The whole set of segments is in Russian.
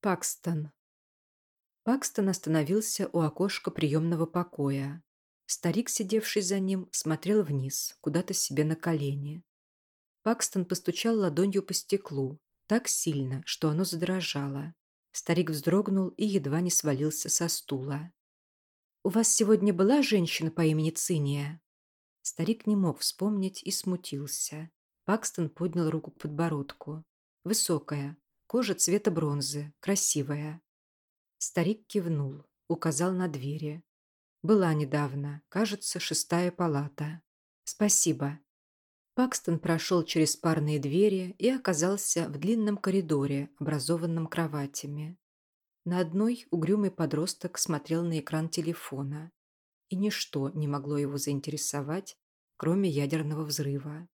Пакстон. Пакстон остановился у окошка приемного покоя. Старик, сидевший за ним, смотрел вниз, куда-то себе на колени. Пакстон постучал ладонью по стеклу, так сильно, что оно задрожало. Старик вздрогнул и едва не свалился со стула. «У вас сегодня была женщина по имени Циния?» Старик не мог вспомнить и смутился. Пакстон поднял руку к подбородку. Высокая, Кожа цвета бронзы, красивая. Старик кивнул, указал на двери. Была недавно, кажется, шестая палата. Спасибо. Пакстон прошел через парные двери и оказался в длинном коридоре, образованном кроватями. На одной угрюмый подросток смотрел на экран телефона, и ничто не могло его заинтересовать, кроме ядерного взрыва.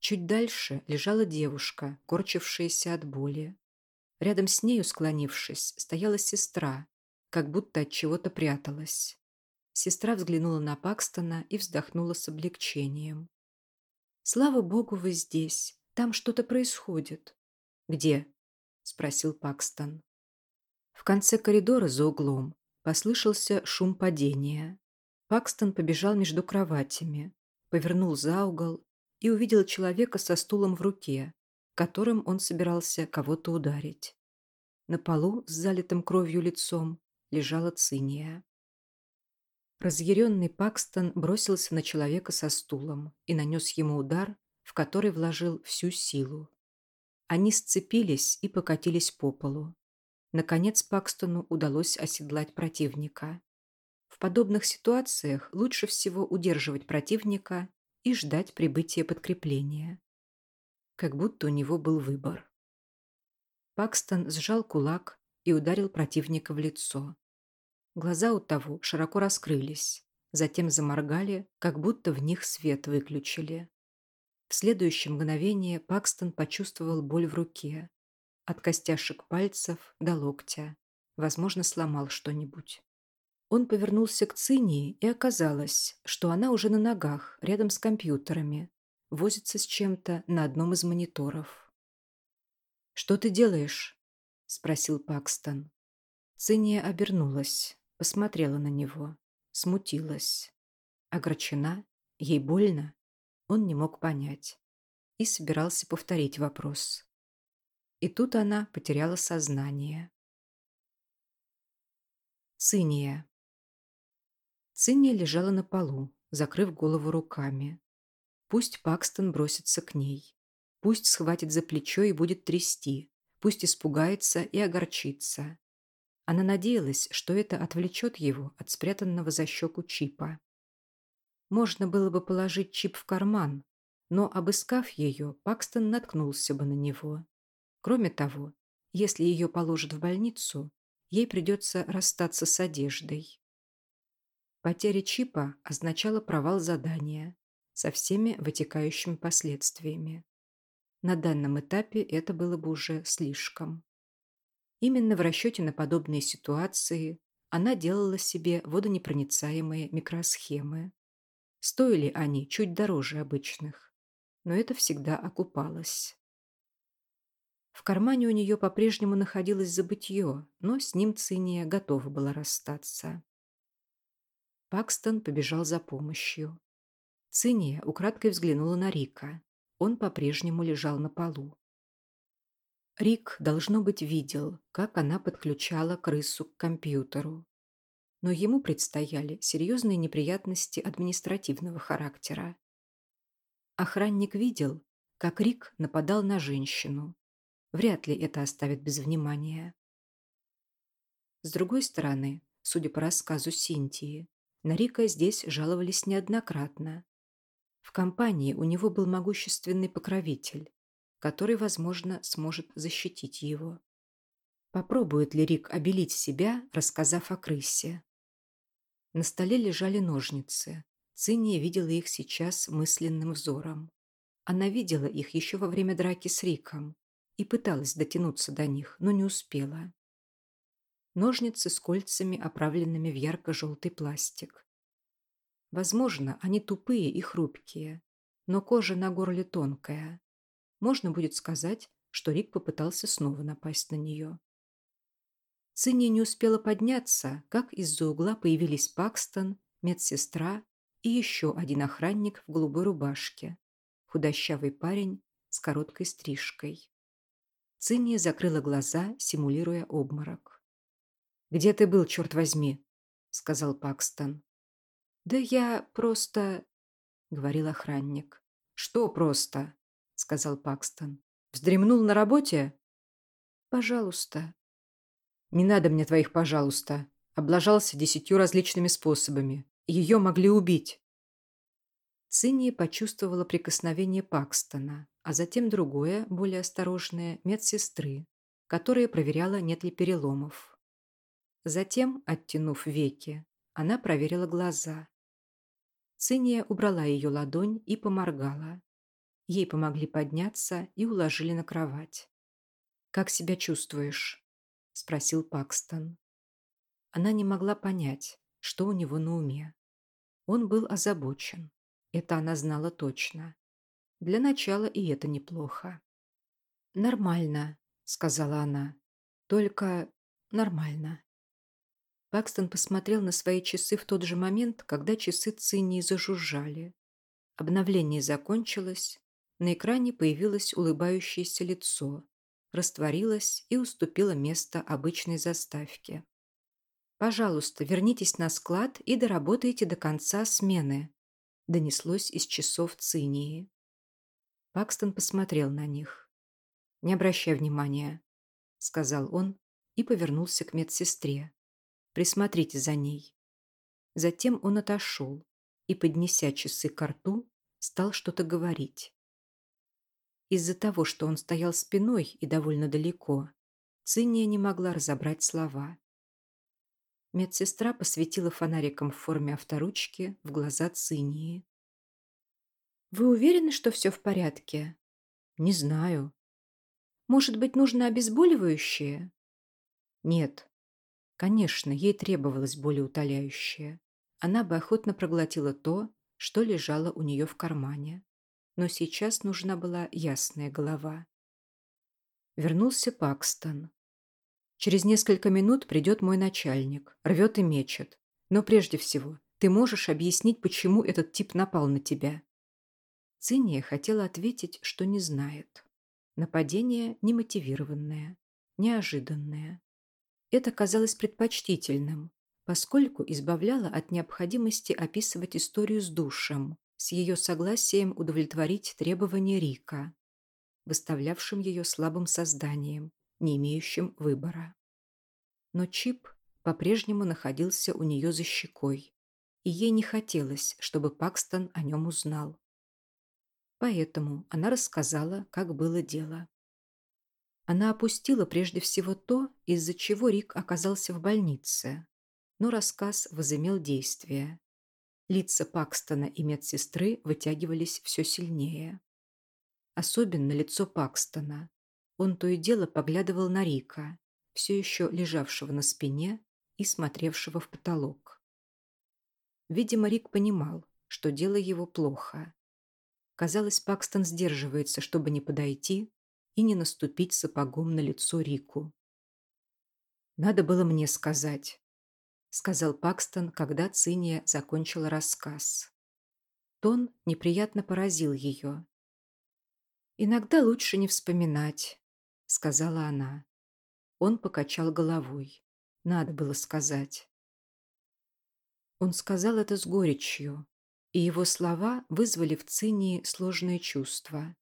Чуть дальше лежала девушка, корчившаяся от боли. Рядом с нею, склонившись, стояла сестра, как будто от чего-то пряталась. Сестра взглянула на Пакстона и вздохнула с облегчением. «Слава богу, вы здесь. Там что-то происходит». «Где?» – спросил Пакстон. В конце коридора за углом послышался шум падения. Пакстон побежал между кроватями, повернул за угол и увидел человека со стулом в руке, которым он собирался кого-то ударить. На полу с залитым кровью лицом лежала циния. Разъяренный Пакстон бросился на человека со стулом и нанес ему удар, в который вложил всю силу. Они сцепились и покатились по полу. Наконец Пакстону удалось оседлать противника. В подобных ситуациях лучше всего удерживать противника и ждать прибытия подкрепления как будто у него был выбор. Пакстон сжал кулак и ударил противника в лицо. Глаза у того широко раскрылись, затем заморгали, как будто в них свет выключили. В следующее мгновение Пакстон почувствовал боль в руке. От костяшек пальцев до локтя. Возможно, сломал что-нибудь. Он повернулся к Цинии, и оказалось, что она уже на ногах, рядом с компьютерами, возится с чем-то на одном из мониторов. «Что ты делаешь?» – спросил Пакстон. Циния обернулась, посмотрела на него, смутилась. Огорчена? Ей больно? Он не мог понять. И собирался повторить вопрос. И тут она потеряла сознание. Циния. Циния лежала на полу, закрыв голову руками. Пусть Пакстон бросится к ней. Пусть схватит за плечо и будет трясти. Пусть испугается и огорчится. Она надеялась, что это отвлечет его от спрятанного за щеку чипа. Можно было бы положить чип в карман, но, обыскав ее, Пакстон наткнулся бы на него. Кроме того, если ее положат в больницу, ей придется расстаться с одеждой. Потеря чипа означала провал задания, со всеми вытекающими последствиями. На данном этапе это было бы уже слишком. Именно в расчете на подобные ситуации она делала себе водонепроницаемые микросхемы. Стоили они чуть дороже обычных, но это всегда окупалось. В кармане у нее по-прежнему находилось забытье, но с ним Циния готова была расстаться. Пакстон побежал за помощью. Циния украдкой взглянула на Рика. Он по-прежнему лежал на полу. Рик, должно быть, видел, как она подключала крысу к компьютеру. Но ему предстояли серьезные неприятности административного характера. Охранник видел, как Рик нападал на женщину. Вряд ли это оставит без внимания. С другой стороны, судя по рассказу Синтии, на Рика здесь жаловались неоднократно. В компании у него был могущественный покровитель, который, возможно, сможет защитить его. Попробует ли Рик обелить себя, рассказав о крысе? На столе лежали ножницы. Циния видела их сейчас мысленным взором. Она видела их еще во время драки с Риком и пыталась дотянуться до них, но не успела. Ножницы с кольцами, оправленными в ярко-желтый пластик. Возможно, они тупые и хрупкие, но кожа на горле тонкая. Можно будет сказать, что Рик попытался снова напасть на нее. Цинния не успела подняться, как из-за угла появились Пакстон, медсестра и еще один охранник в голубой рубашке, худощавый парень с короткой стрижкой. Цинния закрыла глаза, симулируя обморок. «Где ты был, черт возьми?» — сказал Пакстон. «Да я просто...» — говорил охранник. «Что просто?» — сказал Пакстон. «Вздремнул на работе?» «Пожалуйста». «Не надо мне твоих «пожалуйста». Облажался десятью различными способами. Ее могли убить. Цинния почувствовала прикосновение Пакстона, а затем другое, более осторожное, медсестры, которая проверяла, нет ли переломов. Затем, оттянув веки, она проверила глаза. Цинния убрала ее ладонь и поморгала. Ей помогли подняться и уложили на кровать. «Как себя чувствуешь?» – спросил Пакстон. Она не могла понять, что у него на уме. Он был озабочен. Это она знала точно. Для начала и это неплохо. «Нормально», — сказала она. «Только нормально». Пакстон посмотрел на свои часы в тот же момент, когда часы Циннии зажужжали. Обновление закончилось, на экране появилось улыбающееся лицо, растворилось и уступило место обычной заставке. «Пожалуйста, вернитесь на склад и доработайте до конца смены», донеслось из часов Цинии. Пакстон посмотрел на них. «Не обращай внимания», — сказал он и повернулся к медсестре. «Присмотрите за ней». Затем он отошел и, поднеся часы к рту, стал что-то говорить. Из-за того, что он стоял спиной и довольно далеко, Циния не могла разобрать слова. Медсестра посветила фонариком в форме авторучки в глаза Цинии. «Вы уверены, что все в порядке?» «Не знаю». «Может быть, нужно обезболивающее?» «Нет». Конечно, ей требовалось болеутоляющее. Она бы охотно проглотила то, что лежало у нее в кармане. Но сейчас нужна была ясная голова. Вернулся Пакстон. Через несколько минут придет мой начальник, рвет и мечет. Но прежде всего, ты можешь объяснить, почему этот тип напал на тебя?» Циния хотела ответить, что не знает. Нападение немотивированное, неожиданное. Это казалось предпочтительным, поскольку избавляло от необходимости описывать историю с душем, с ее согласием удовлетворить требования Рика, выставлявшим ее слабым созданием, не имеющим выбора. Но Чип по-прежнему находился у нее за щекой, и ей не хотелось, чтобы Пакстон о нем узнал. Поэтому она рассказала, как было дело. Она опустила прежде всего то, из-за чего Рик оказался в больнице, но рассказ возымел действие. Лица Пакстона и медсестры вытягивались все сильнее. Особенно лицо Пакстона, он то и дело поглядывал на Рика, все еще лежавшего на спине и смотревшего в потолок. Видимо, Рик понимал, что дело его плохо. Казалось, Пакстон сдерживается, чтобы не подойти и не наступить сапогом на лицо Рику. «Надо было мне сказать», — сказал Пакстон, когда Циния закончила рассказ. Тон неприятно поразил ее. «Иногда лучше не вспоминать», — сказала она. Он покачал головой. Надо было сказать. Он сказал это с горечью, и его слова вызвали в Цинии сложные чувства.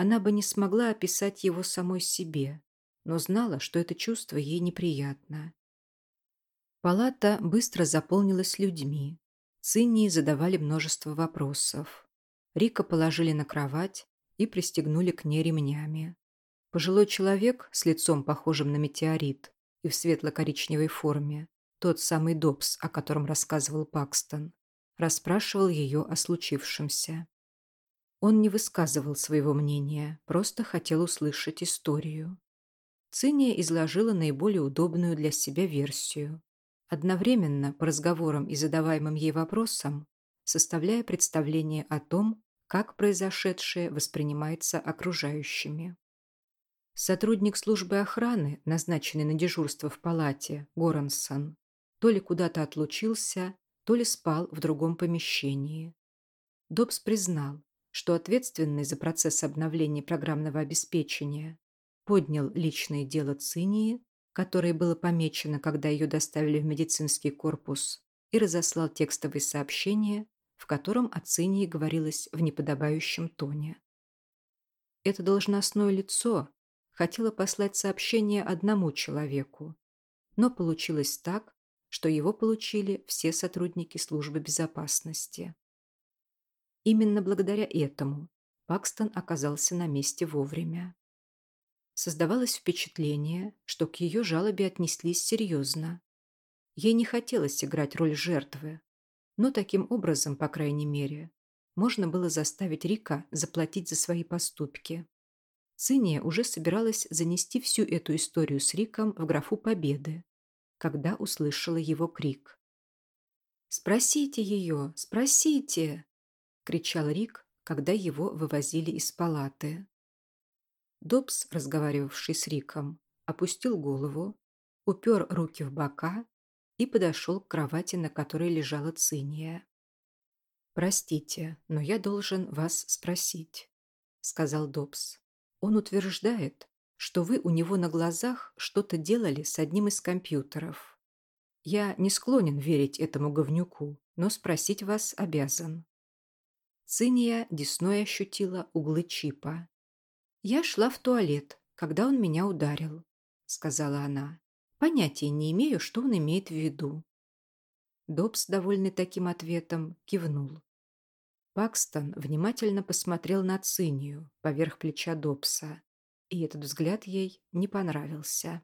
Она бы не смогла описать его самой себе, но знала, что это чувство ей неприятно. Палата быстро заполнилась людьми. Цинии задавали множество вопросов. Рика положили на кровать и пристегнули к ней ремнями. Пожилой человек с лицом, похожим на метеорит, и в светло-коричневой форме, тот самый Добс, о котором рассказывал Пакстон, расспрашивал ее о случившемся. Он не высказывал своего мнения, просто хотел услышать историю. Циния изложила наиболее удобную для себя версию, одновременно по разговорам и задаваемым ей вопросам, составляя представление о том, как произошедшее воспринимается окружающими. Сотрудник службы охраны, назначенный на дежурство в палате, Горансон, то ли куда-то отлучился, то ли спал в другом помещении. Добс признал, что ответственный за процесс обновления программного обеспечения поднял личное дело Цинии, которое было помечено, когда ее доставили в медицинский корпус, и разослал текстовые сообщения, в котором о Цинии говорилось в неподобающем тоне. Это должностное лицо хотела послать сообщение одному человеку, но получилось так, что его получили все сотрудники службы безопасности. Именно благодаря этому Пакстон оказался на месте вовремя. Создавалось впечатление, что к ее жалобе отнеслись серьезно. Ей не хотелось играть роль жертвы, но таким образом, по крайней мере, можно было заставить Рика заплатить за свои поступки. Циния уже собиралась занести всю эту историю с Риком в графу победы, когда услышала его крик. «Спросите ее! Спросите!» — кричал Рик, когда его вывозили из палаты. Добс, разговаривавший с Риком, опустил голову, упер руки в бока и подошел к кровати, на которой лежала Циния. «Простите, но я должен вас спросить», — сказал Добс. Он утверждает, что вы у него на глазах что-то делали с одним из компьютеров. Я не склонен верить этому говнюку, но спросить вас обязан. Циния десной ощутила углы чипа. «Я шла в туалет, когда он меня ударил», — сказала она. «Понятия не имею, что он имеет в виду». Добс, довольный таким ответом, кивнул. Пакстон внимательно посмотрел на Цинию поверх плеча Добса, и этот взгляд ей не понравился.